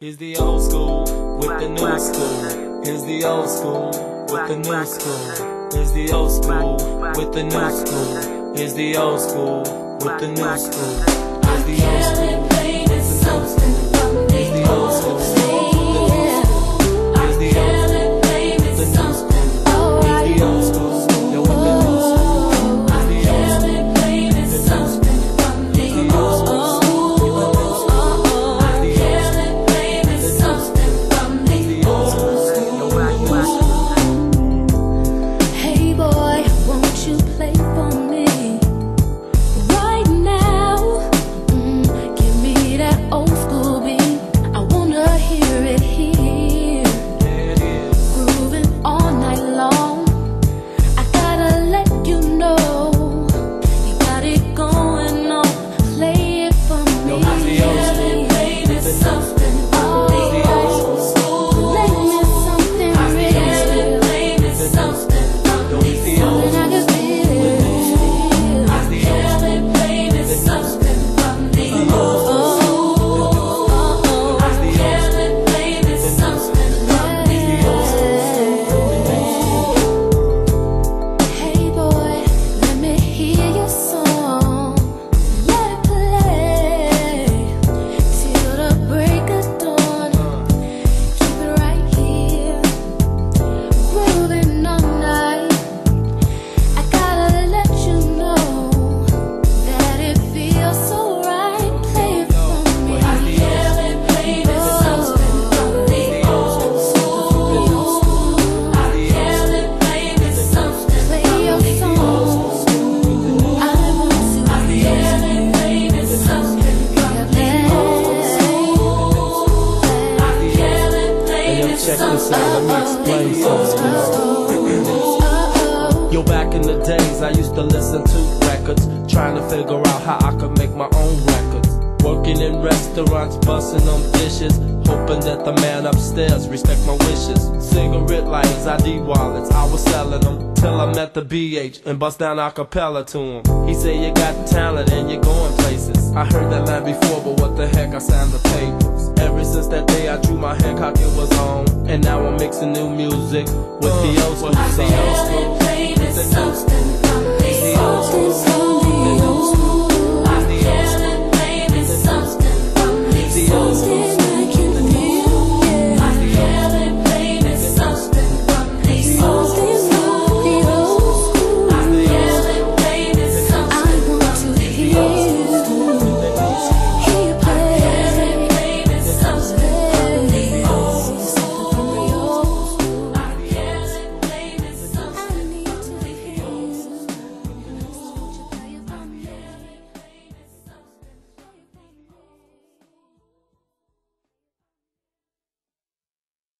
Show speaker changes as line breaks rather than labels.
Here's the old school with the new school. Here's the old school with the new school. Here's the old school with the new school. Here's the old school with the new school. Say the mix plays old. Yo, back in the days, I used to listen to records, trying to figure out how I could make my own records. Working in restaurants, busting on dishes, hoping that the man upstairs respect my wishes. Cigarette lighters, ID wallets, I was selling them till I met the BH and bust down acapella to him. He said you got talent and you're going places. I heard that line before, but what the heck? I signed the papers. Ever since that day I drew my Hancock, it was on. And now I'm mixing new music with the old school songs.
I've something from